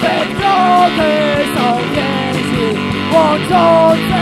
飞走那少年时，我就在。